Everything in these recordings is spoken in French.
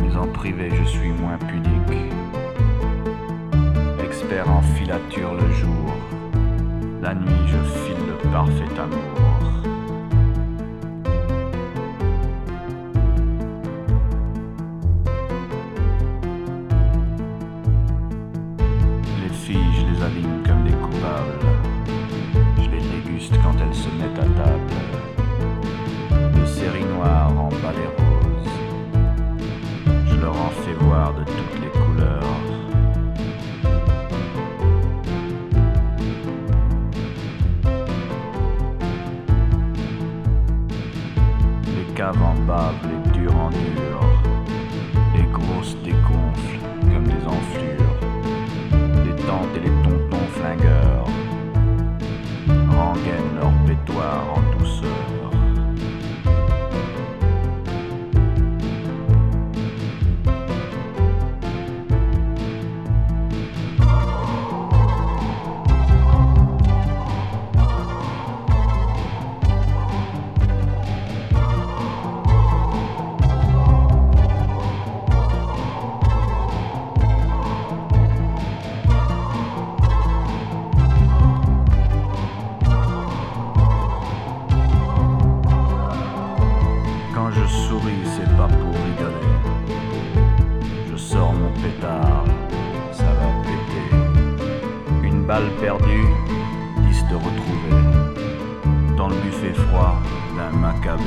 Mais en privé, je suis moins pudique. Expert en filature le jour, la nuit, je file le parfait amour. De toutes les couleurs. Les caves en bave, les durs en dur. Les grosses dégonflent comme des enflures. Péter. Une balle perdue, dix de retrouver. Dans le buffet froid d'un macabé.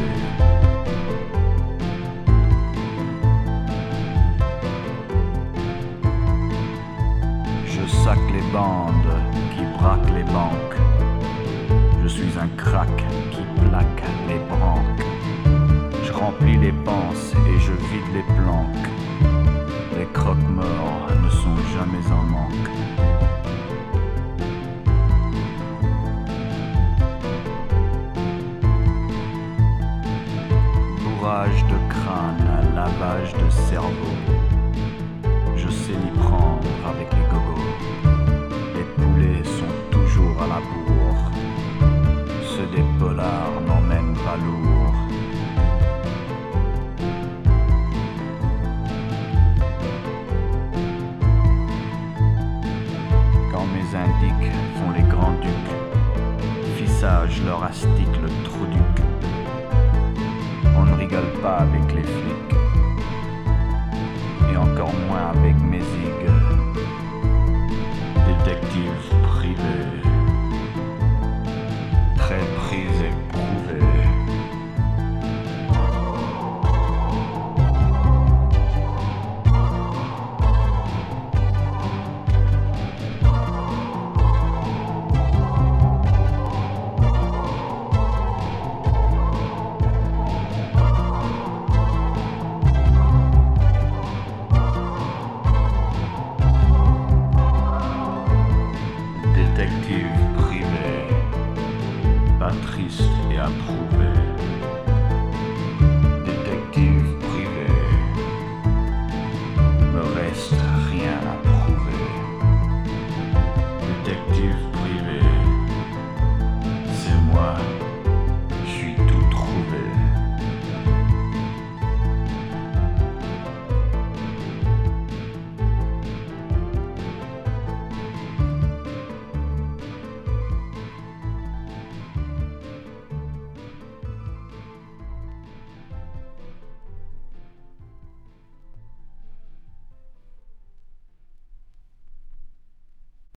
Je sac les bandes qui braquent les banques. Je suis un crack qui plaque les branques. Je remplis les penses et je vide les planques. Bourrage de crâne, lavage de cerveau. Je sais m'y prendre avec les gogos. Les poulets sont toujours à la bourre. Ceux des polars n'emmènent pas lourd. Quand mes indiques font les grands ducs, fissage leur astique vibe. détective privé, pas triste et approuvé.